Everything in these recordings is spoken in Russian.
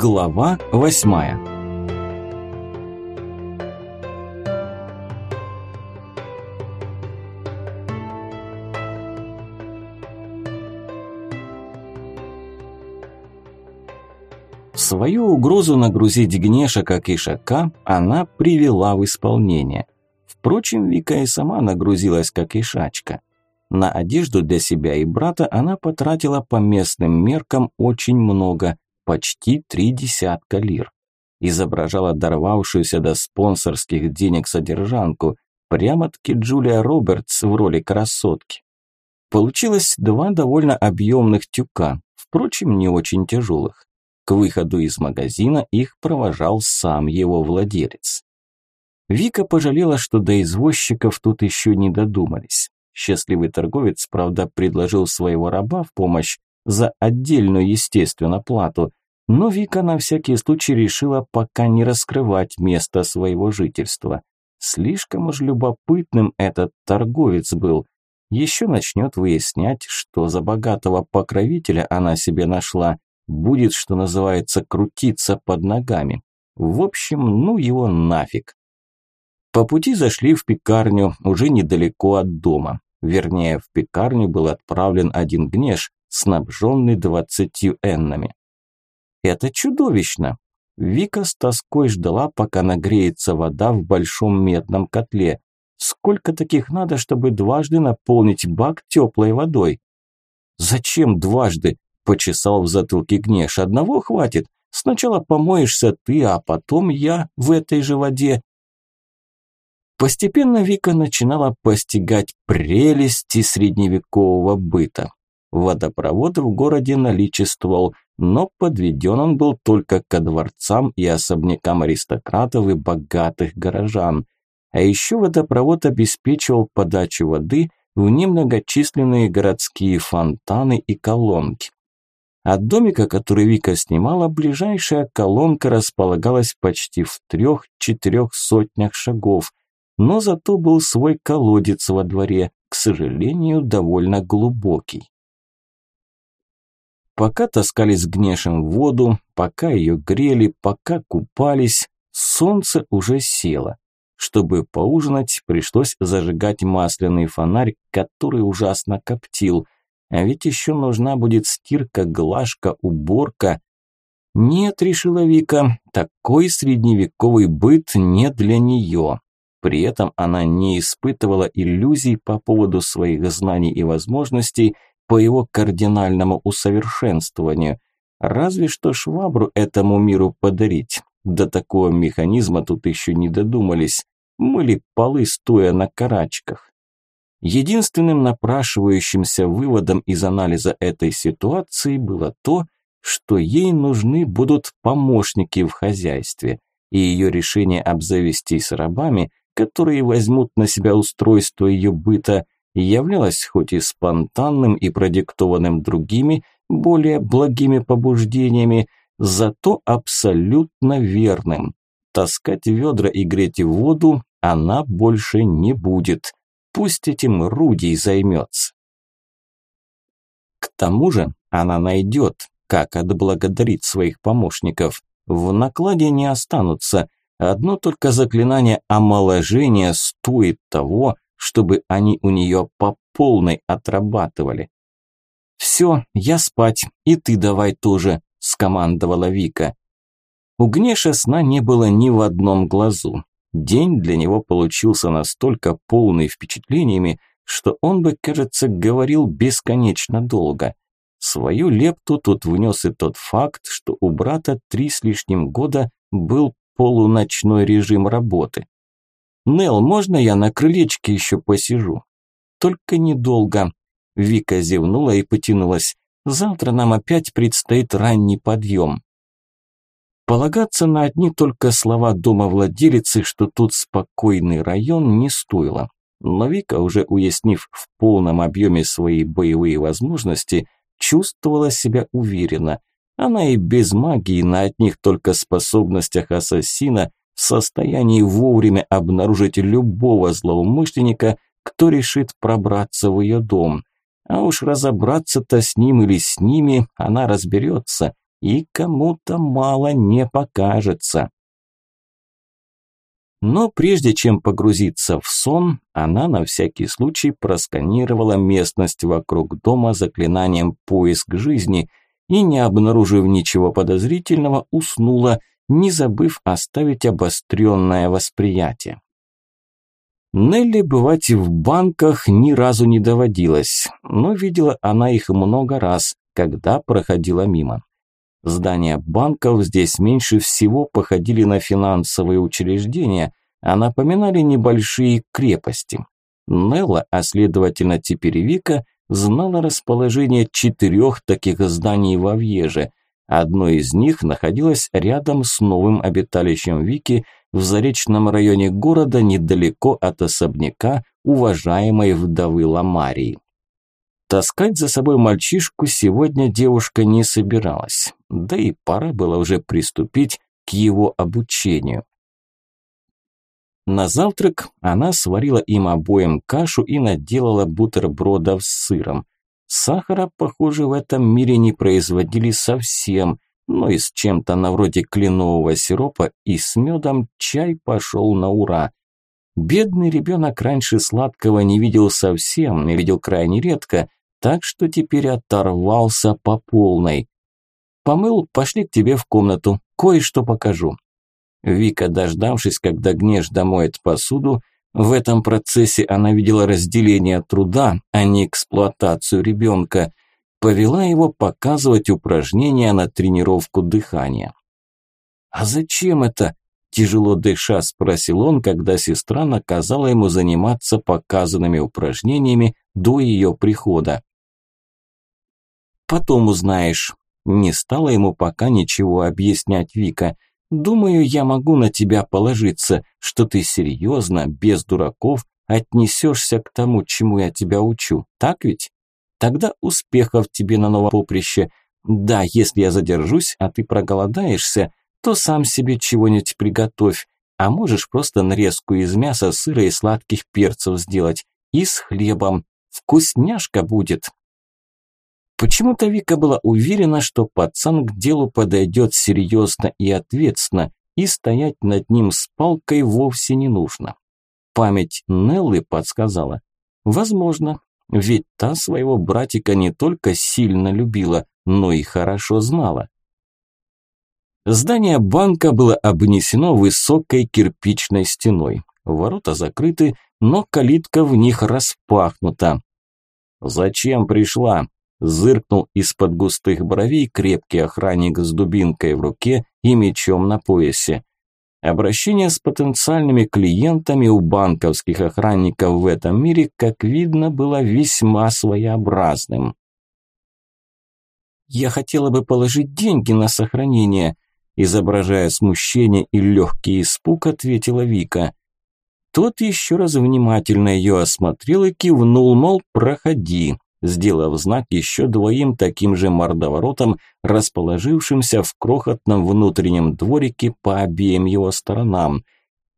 Глава восьмая Свою угрозу нагрузить Гнеша как Ишака она привела в исполнение. Впрочем, Вика и сама нагрузилась как Ишачка. На одежду для себя и брата она потратила по местным меркам очень много, почти три десятка лир. Изображала дорвавшуюся до спонсорских денег содержанку, прямо-таки Джулия Робертс в роли красотки. Получилось два довольно объемных тюка, впрочем, не очень тяжелых. К выходу из магазина их провожал сам его владелец. Вика пожалела, что до извозчиков тут еще не додумались. Счастливый торговец, правда, предложил своего раба в помощь за отдельную, естественно, плату, но Вика на всякий случай решила пока не раскрывать место своего жительства. Слишком уж любопытным этот торговец был. Еще начнет выяснять, что за богатого покровителя она себе нашла, будет, что называется, крутиться под ногами. В общем, ну его нафиг. По пути зашли в пекарню, уже недалеко от дома. Вернее, в пекарню был отправлен один гнеш, снабженный двадцатью эннами. Это чудовищно. Вика с тоской ждала, пока нагреется вода в большом медном котле. Сколько таких надо, чтобы дважды наполнить бак теплой водой? Зачем дважды? Почесал в затылке Гнеш. Одного хватит. Сначала помоешься ты, а потом я в этой же воде. Постепенно Вика начинала постигать прелести средневекового быта. Водопровод в городе наличествовал, но подведен он был только ко дворцам и особнякам аристократов и богатых горожан. А еще водопровод обеспечивал подачу воды в немногочисленные городские фонтаны и колонки. От домика, который Вика снимала, ближайшая колонка располагалась почти в трех-четырех сотнях шагов, но зато был свой колодец во дворе, к сожалению, довольно глубокий. Пока таскались гнешем в воду, пока ее грели, пока купались, солнце уже село. Чтобы поужинать, пришлось зажигать масляный фонарь, который ужасно коптил – а ведь еще нужна будет стирка, глажка, уборка. Нет, решила Вика, такой средневековый быт не для нее. При этом она не испытывала иллюзий по поводу своих знаний и возможностей по его кардинальному усовершенствованию. Разве что швабру этому миру подарить. До такого механизма тут еще не додумались. Мыли полы, стоя на карачках. Единственным напрашивающимся выводом из анализа этой ситуации было то, что ей нужны будут помощники в хозяйстве, и ее решение обзавестись рабами, которые возьмут на себя устройство ее быта, являлось хоть и спонтанным и продиктованным другими, более благими побуждениями, зато абсолютно верным. Таскать ведра и греть воду она больше не будет. Пусть этим Рудий займется. К тому же она найдет, как отблагодарить своих помощников. В накладе не останутся. Одно только заклинание омоложения стоит того, чтобы они у нее по полной отрабатывали. «Все, я спать, и ты давай тоже», – скомандовала Вика. У Гнеша сна не было ни в одном глазу. День для него получился настолько полный впечатлениями, что он бы, кажется, говорил бесконечно долго. Свою лепту тут внес и тот факт, что у брата три с лишним года был полуночной режим работы. «Нел, можно я на крылечке еще посижу?» «Только недолго». Вика зевнула и потянулась. «Завтра нам опять предстоит ранний подъем». Полагаться на одни только слова дома владелицы, что тут спокойный район, не стоило. Но Вика, уже уяснив в полном объеме свои боевые возможности, чувствовала себя уверенно. Она и без магии на одних только способностях ассасина в состоянии вовремя обнаружить любого злоумышленника, кто решит пробраться в ее дом. А уж разобраться-то с ним или с ними она разберется, и кому-то мало не покажется. Но прежде чем погрузиться в сон, она на всякий случай просканировала местность вокруг дома заклинанием «Поиск жизни» и, не обнаружив ничего подозрительного, уснула, не забыв оставить обостренное восприятие. Нелли бывать в банках ни разу не доводилось, но видела она их много раз, когда проходила мимо. Здания банков здесь меньше всего походили на финансовые учреждения, а напоминали небольшие крепости. Нелла, а следовательно теперь Вика, знала расположение четырех таких зданий во Вьеже. Одно из них находилось рядом с новым обиталищем Вики в заречном районе города недалеко от особняка уважаемой вдовы Ламарии. Таскать за собой мальчишку сегодня девушка не собиралась, да и пора было уже приступить к его обучению. На завтрак она сварила им обоим кашу и наделала бутербродов с сыром. Сахара, похоже, в этом мире не производили совсем, но и с чем-то на вроде кленового сиропа и с медом чай пошел на ура. Бедный ребенок раньше сладкого не видел совсем, не видел крайне редко, так что теперь оторвался по полной. «Помыл, пошли к тебе в комнату, кое-что покажу». Вика, дождавшись, когда Гнеш домоет посуду, в этом процессе она видела разделение труда, а не эксплуатацию ребенка, повела его показывать упражнения на тренировку дыхания. «А зачем это?» – тяжело дыша спросил он, когда сестра наказала ему заниматься показанными упражнениями до ее прихода. «Потом узнаешь». Не стала ему пока ничего объяснять Вика. «Думаю, я могу на тебя положиться, что ты серьезно, без дураков, отнесешься к тому, чему я тебя учу. Так ведь? Тогда успехов тебе на новом поприще. Да, если я задержусь, а ты проголодаешься, то сам себе чего-нибудь приготовь, а можешь просто нарезку из мяса, сыра и сладких перцев сделать. И с хлебом. Вкусняшка будет. Почему-то Вика была уверена, что пацан к делу подойдет серьезно и ответственно, и стоять над ним с палкой вовсе не нужно. Память Неллы подсказала. Возможно, ведь та своего братика не только сильно любила, но и хорошо знала. Здание банка было обнесено высокой кирпичной стеной. Ворота закрыты, но калитка в них распахнута. «Зачем пришла?» Зыркнул из-под густых бровей крепкий охранник с дубинкой в руке и мечом на поясе. Обращение с потенциальными клиентами у банковских охранников в этом мире, как видно, было весьма своеобразным. «Я хотела бы положить деньги на сохранение», изображая смущение и легкий испуг, ответила Вика. Тот еще раз внимательно ее осмотрел и кивнул, мол, проходи сделав знак еще двоим таким же мордоворотам, расположившимся в крохотном внутреннем дворике по обеим его сторонам.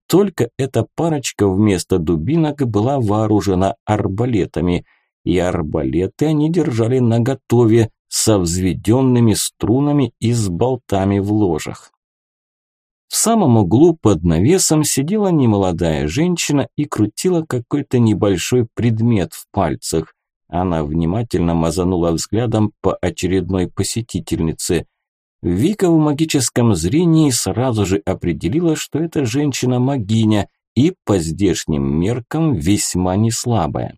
Только эта парочка вместо дубинок была вооружена арбалетами, и арбалеты они держали наготове со взведенными струнами и с болтами в ложах. В самом углу под навесом сидела немолодая женщина и крутила какой-то небольшой предмет в пальцах. Она внимательно мазанула взглядом по очередной посетительнице. Вика в магическом зрении сразу же определила, что эта женщина-магиня и по здешним меркам весьма неслабая.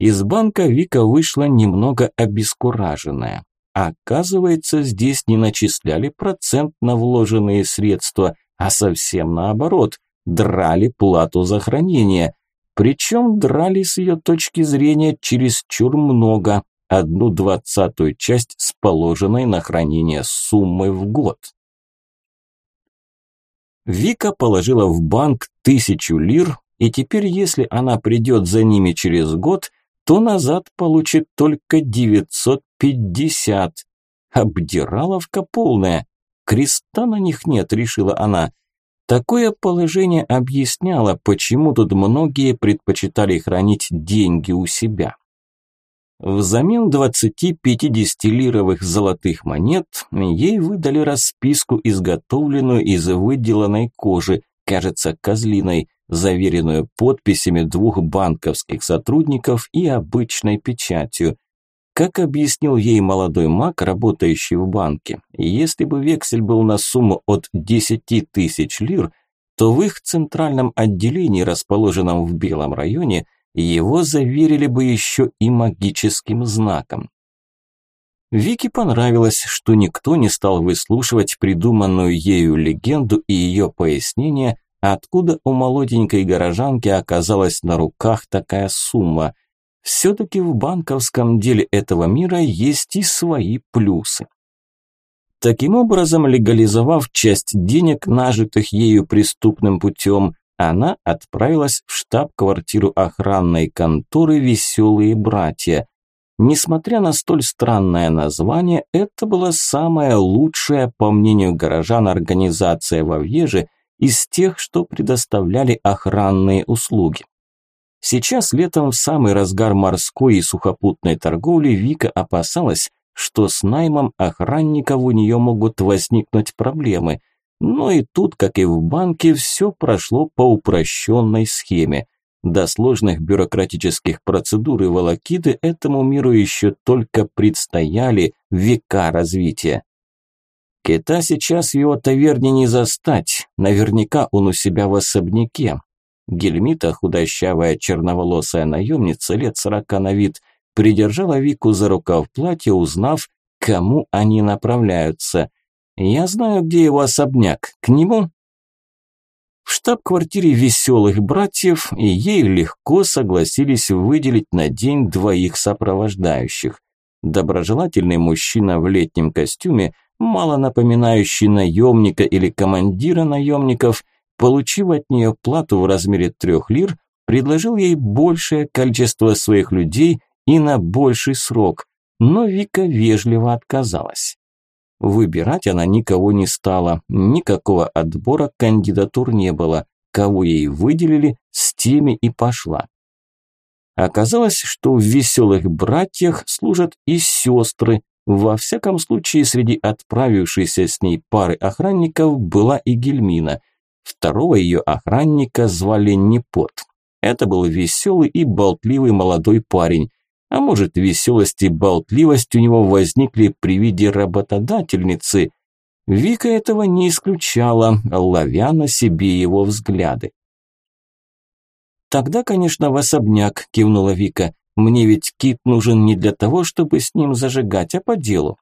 Из банка Вика вышла немного обескураженная. Оказывается, здесь не начисляли процент на вложенные средства, а совсем наоборот, драли плату за хранение. Причем драли с ее точки зрения чересчур много, одну двадцатую часть с положенной на хранение суммой в год. Вика положила в банк тысячу лир, и теперь, если она придет за ними через год, то назад получит только 950. Обдираловка полная. Креста на них нет, решила она. Такое положение объясняло, почему тут многие предпочитали хранить деньги у себя. Взамен 20-50 лировых золотых монет ей выдали расписку, изготовленную из выделанной кожи, кажется, козлиной, заверенную подписями двух банковских сотрудников и обычной печатью. Как объяснил ей молодой маг, работающий в банке, если бы вексель был на сумму от 10 тысяч лир, то в их центральном отделении, расположенном в Белом районе, его заверили бы еще и магическим знаком. Вике понравилось, что никто не стал выслушивать придуманную ею легенду и ее пояснение, откуда у молоденькой горожанки оказалась на руках такая сумма. Все-таки в банковском деле этого мира есть и свои плюсы. Таким образом, легализовав часть денег, нажитых ею преступным путем, она отправилась в штаб-квартиру охранной конторы «Веселые братья». Несмотря на столь странное название, это была самая лучшая, по мнению горожан, организация во Вьеже из тех, что предоставляли охранные услуги. Сейчас летом в самый разгар морской и сухопутной торговли Вика опасалась, что с наймом охранников у нее могут возникнуть проблемы – но и тут, как и в банке, все прошло по упрощенной схеме. До сложных бюрократических процедур и волокиты этому миру еще только предстояли века развития. Кита сейчас в его таверне не застать, наверняка он у себя в особняке. Гельмита, худощавая черноволосая наемница, лет сорока на вид, придержала Вику за рукав платья, узнав, кому они направляются. Я знаю, где его особняк. К нему?» В штаб-квартире веселых братьев и ей легко согласились выделить на день двоих сопровождающих. Доброжелательный мужчина в летнем костюме, мало напоминающий наемника или командира наемников, получив от нее плату в размере трех лир, предложил ей большее количество своих людей и на больший срок, но Вика вежливо отказалась. Выбирать она никого не стала, никакого отбора кандидатур не было. Кого ей выделили, с теми и пошла. Оказалось, что в веселых братьях служат и сестры. Во всяком случае, среди отправившейся с ней пары охранников была и Гельмина. Второго ее охранника звали Непот. Это был веселый и болтливый молодой парень, а может, веселость и болтливость у него возникли при виде работодательницы. Вика этого не исключала, ловя на себе его взгляды. «Тогда, конечно, в особняк», – кивнула Вика. «Мне ведь кит нужен не для того, чтобы с ним зажигать, а по делу».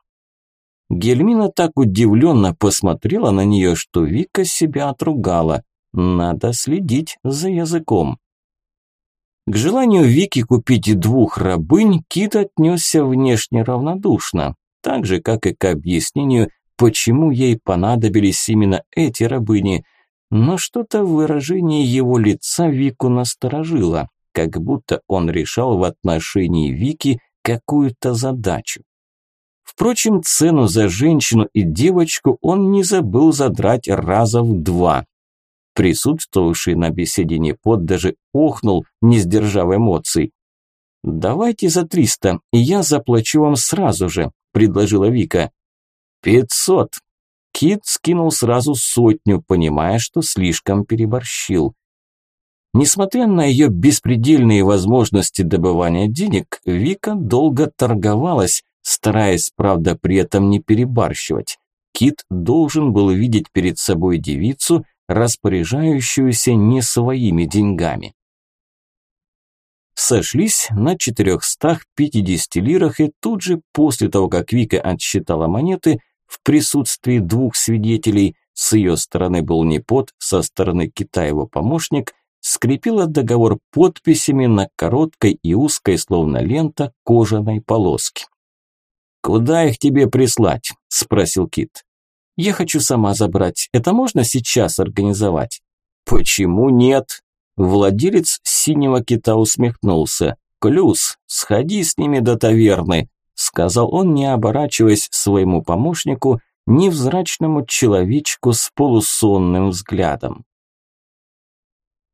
Гельмина так удивленно посмотрела на нее, что Вика себя отругала. Надо следить за языком. К желанию Вики купить двух рабынь Кит отнесся внешне равнодушно, так же, как и к объяснению, почему ей понадобились именно эти рабыни. Но что-то в выражении его лица Вику насторожило, как будто он решал в отношении Вики какую-то задачу. Впрочем, цену за женщину и девочку он не забыл задрать раза в два, Присутствовавший на беседе Непот даже охнул, не сдержав эмоций. «Давайте за триста, и я заплачу вам сразу же», – предложила Вика. «Пятьсот». Кит скинул сразу сотню, понимая, что слишком переборщил. Несмотря на ее беспредельные возможности добывания денег, Вика долго торговалась, стараясь, правда, при этом не перебарщивать. Кит должен был видеть перед собой девицу, распоряжающуюся не своими деньгами. Сошлись на 450 лирах и тут же, после того, как Вика отсчитала монеты, в присутствии двух свидетелей, с ее стороны был не под, со стороны Китая его помощник, скрепила договор подписями на короткой и узкой, словно лента, кожаной полоске. «Куда их тебе прислать?» – спросил Кит. Я хочу сама забрать. Это можно сейчас организовать? Почему нет? Владелец синего кита усмехнулся. Клюс, сходи с ними до таверны, сказал он, не оборачиваясь своему помощнику, невзрачному человечку с полусонным взглядом.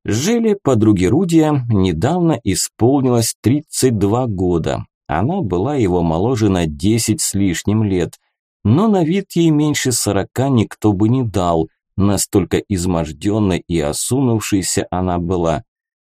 Жили подруги Рудия недавно исполнилось 32 года. Она была его моложе на десять с лишним лет, но на вид ей меньше сорока никто бы не дал, настолько изможденной и осунувшейся она была.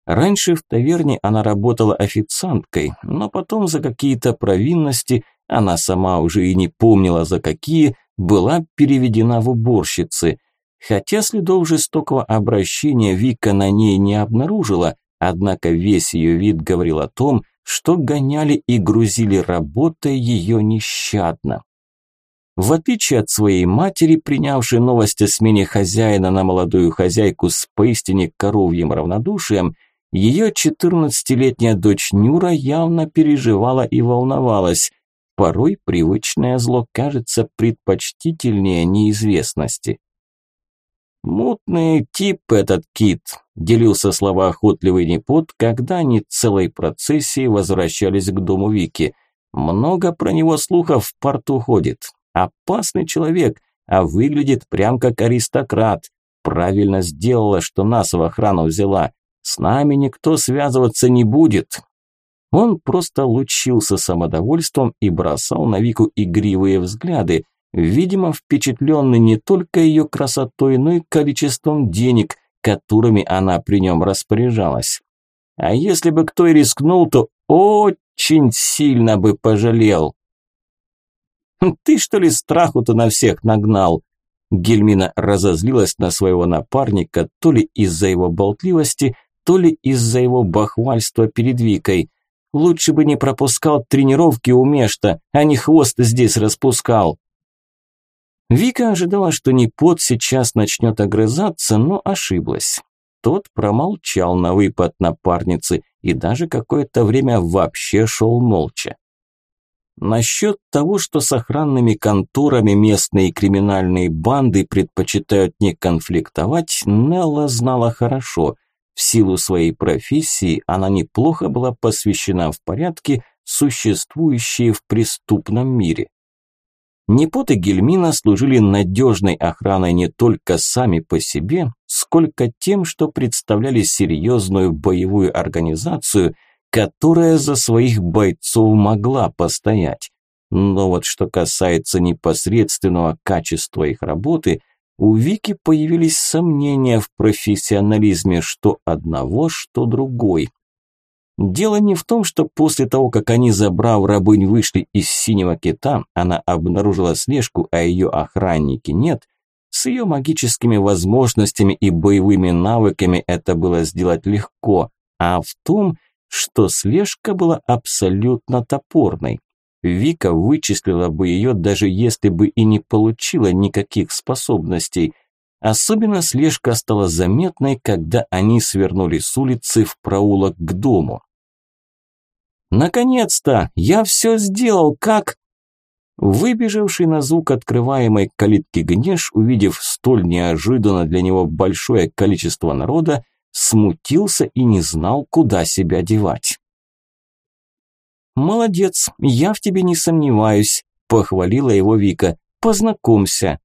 Раньше в таверне она работала официанткой, но потом за какие-то провинности, она сама уже и не помнила за какие, была переведена в уборщицы. Хотя следов жестокого обращения Вика на ней не обнаружила, однако весь ее вид говорил о том, что гоняли и грузили работой ее нещадно. В отличие от своей матери, принявшей новость о смене хозяина на молодую хозяйку с поистине коровьим равнодушием, ее 14-летняя дочь Нюра явно переживала и волновалась. Порой привычное зло кажется предпочтительнее неизвестности. «Мутный тип этот кит», – делился слова охотливый Непот, когда они целой процессией возвращались к дому Вики. «Много про него слухов в порту ходит. Опасный человек, а выглядит прям как аристократ. Правильно сделала, что нас в охрану взяла. С нами никто связываться не будет». Он просто лучился самодовольством и бросал на Вику игривые взгляды – видимо, впечатленный не только ее красотой, но и количеством денег, которыми она при нем распоряжалась. А если бы кто и рискнул, то очень сильно бы пожалел. «Хм, «Ты что ли страху-то на всех нагнал?» Гельмина разозлилась на своего напарника то ли из-за его болтливости, то ли из-за его бахвальства перед Викой. Лучше бы не пропускал тренировки у Мешта, а не хвост здесь распускал. Вика ожидала, что Непот сейчас начнет огрызаться, но ошиблась. Тот промолчал на выпад напарницы и даже какое-то время вообще шел молча. Насчет того, что с охранными конторами местные криминальные банды предпочитают не конфликтовать, Нелла знала хорошо. В силу своей профессии она неплохо была посвящена в порядки, существующие в преступном мире. Непот и Гельмина служили надежной охраной не только сами по себе, сколько тем, что представляли серьезную боевую организацию, которая за своих бойцов могла постоять. Но вот что касается непосредственного качества их работы, у Вики появились сомнения в профессионализме что одного, что другой. Дело не в том, что после того, как они, забрав рабынь, вышли из синего кита, она обнаружила слежку, а ее охранники нет. С ее магическими возможностями и боевыми навыками это было сделать легко, а в том, что слежка была абсолютно топорной. Вика вычислила бы ее, даже если бы и не получила никаких способностей. Особенно слежка стала заметной, когда они свернули с улицы в проулок к дому. «Наконец-то! Я все сделал, как...» Выбежавший на звук открываемой калитки Гнеш, увидев столь неожиданно для него большое количество народа, смутился и не знал, куда себя девать. «Молодец, я в тебе не сомневаюсь», – похвалила его Вика. «Познакомься».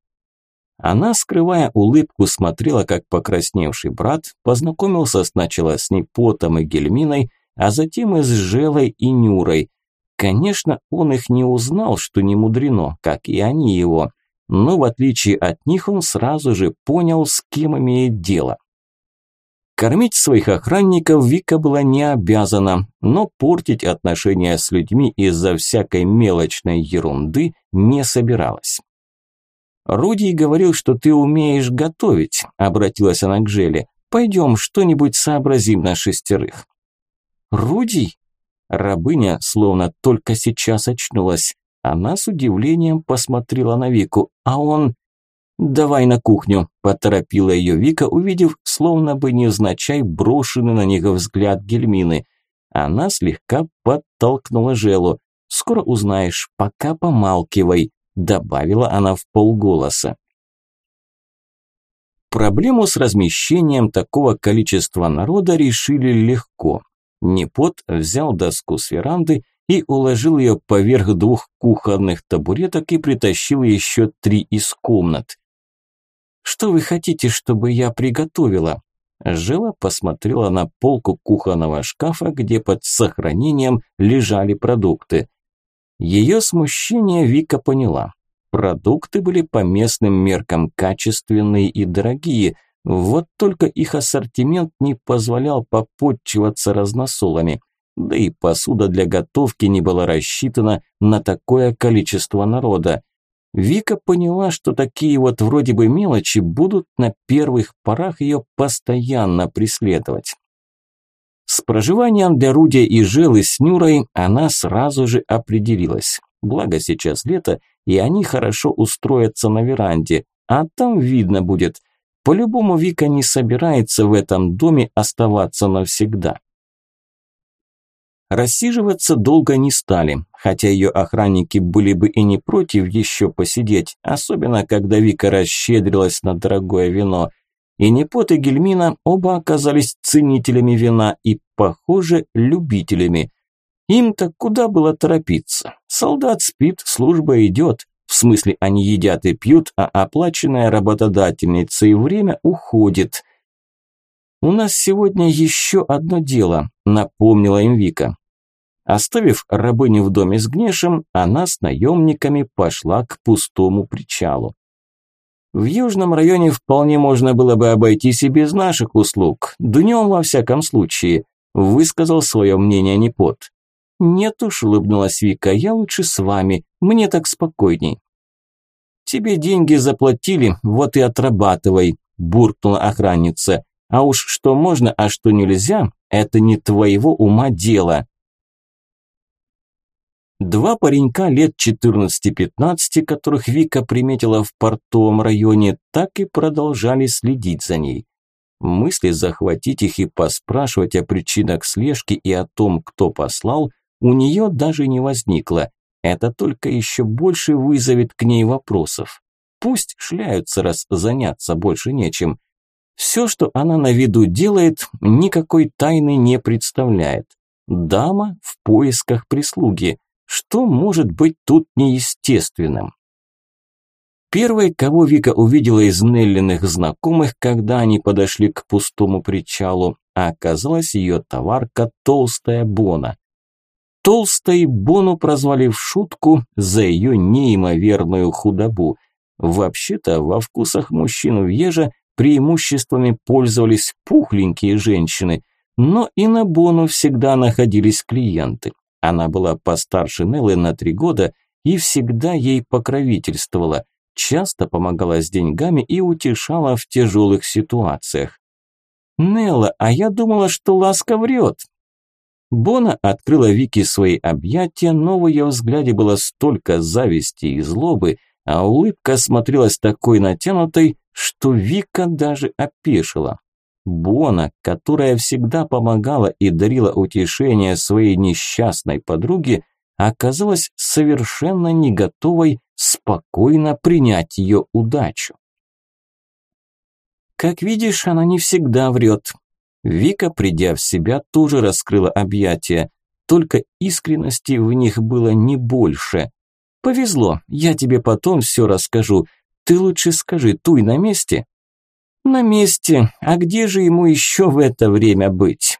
Она, скрывая улыбку, смотрела, как покрасневший брат познакомился сначала с Непотом и Гельминой, а затем и с Желой и Нюрой. Конечно, он их не узнал, что не мудрено, как и они его, но в отличие от них он сразу же понял, с кем имеет дело. Кормить своих охранников Вика была не обязана, но портить отношения с людьми из-за всякой мелочной ерунды не собиралась. «Руди говорил, что ты умеешь готовить», – обратилась она к Желе. «Пойдем что-нибудь сообразим на шестерых». «Руди?» Рабыня словно только сейчас очнулась. Она с удивлением посмотрела на Вику, а он... «Давай на кухню», – поторопила ее Вика, увидев, словно бы невзначай брошенный на них взгляд Гельмины. Она слегка подтолкнула Желу. «Скоро узнаешь, пока помалкивай», – добавила она в полголоса. Проблему с размещением такого количества народа решили легко. Непот взял доску с веранды и уложил ее поверх двух кухонных табуреток и притащил еще три из комнат. «Что вы хотите, чтобы я приготовила?» Жила посмотрела на полку кухонного шкафа, где под сохранением лежали продукты. Ее смущение Вика поняла. Продукты были по местным меркам качественные и дорогие, вот только их ассортимент не позволял попотчеваться разносолами. Да и посуда для готовки не была рассчитана на такое количество народа. Вика поняла, что такие вот вроде бы мелочи будут на первых порах ее постоянно преследовать. С проживанием для Руди и Жилы с Нюрой она сразу же определилась. Благо сейчас лето, и они хорошо устроятся на веранде, а там видно будет. По-любому Вика не собирается в этом доме оставаться навсегда. Рассиживаться долго не стали, хотя ее охранники были бы и не против еще посидеть, особенно когда Вика расщедрилась на дорогое вино. И Непот и Гельмина оба оказались ценителями вина и, похоже, любителями. Им-то куда было торопиться? Солдат спит, служба идет. В смысле, они едят и пьют, а оплаченная работодательница и время уходит. «У нас сегодня еще одно дело», – напомнила им Вика. Оставив рабыню в доме с Гнешем, она с наемниками пошла к пустому причалу. В южном районе вполне можно было бы обойтись и без наших услуг, днем во всяком случае, высказал свое мнение Непот. Нет уж, улыбнулась Вика, я лучше с вами, мне так спокойней. Тебе деньги заплатили, вот и отрабатывай, буркнула охранница. А уж что можно, а что нельзя, это не твоего ума дело. Два паренька лет 14-15, которых Вика приметила в портовом районе, так и продолжали следить за ней. Мысли захватить их и поспрашивать о причинах слежки и о том, кто послал, у нее даже не возникло. Это только еще больше вызовет к ней вопросов. Пусть шляются, раз заняться больше нечем. Все, что она на виду делает, никакой тайны не представляет. Дама в поисках прислуги. Что может быть тут неестественным? Первой, кого Вика увидела из Неллиных знакомых, когда они подошли к пустому причалу, оказалась ее товарка Толстая Бона. Толстой Бону прозвали в шутку за ее неимоверную худобу. Вообще-то во вкусах мужчин в Еже преимуществами пользовались пухленькие женщины, но и на Бону всегда находились клиенты. Она была постарше Неллы на три года и всегда ей покровительствовала, часто помогала с деньгами и утешала в тяжелых ситуациях. «Нелла, а я думала, что Ласка врет». Бона открыла Вики свои объятия, но в ее взгляде было столько зависти и злобы, а улыбка смотрелась такой натянутой, что Вика даже опешила. Бона, которая всегда помогала и дарила утешение своей несчастной подруге, оказалась совершенно не готовой спокойно принять ее удачу. Как видишь, она не всегда врет. Вика, придя в себя, тоже раскрыла объятия, только искренности в них было не больше. Повезло, я тебе потом все расскажу. Ты лучше скажи, Туй на месте? На месте. А где же ему еще в это время быть?